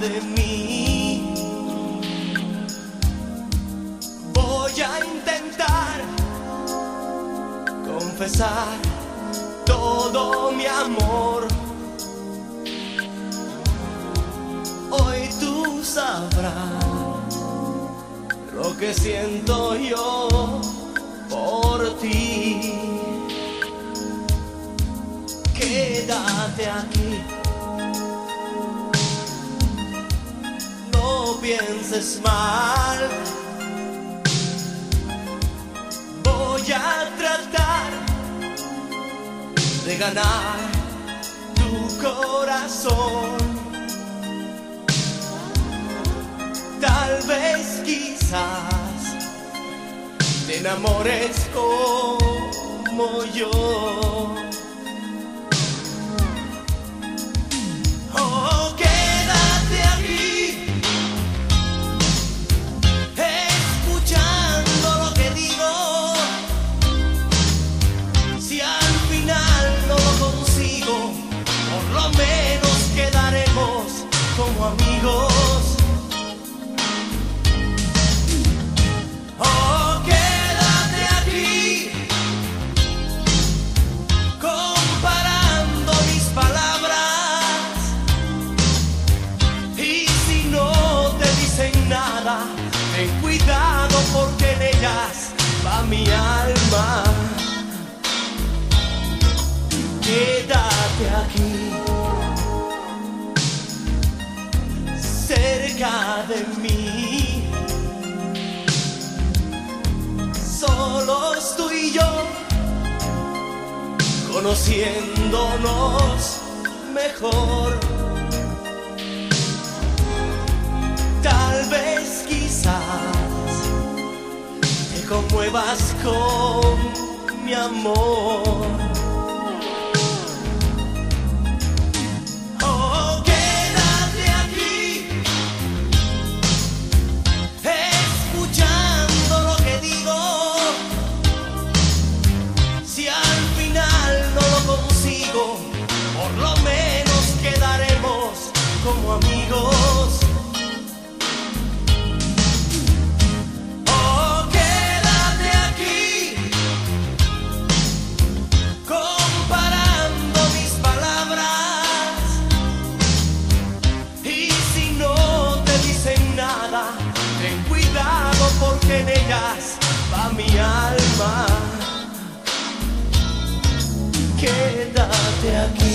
de mí. Voy a intentar confesar todo mi amor. Hoy tú sabrás lo que siento yo por ti. Quédate aquí. Pienses mal. Voy a tratar de ganar tu corazón. Tal vez quizás te enamores como yo. Quédate aquí, cerca de mí. Solos tú y yo, conociéndonos mejor. Tal vez quizás te conmuevas con mi amor. Va mi alma. Quédate aquí.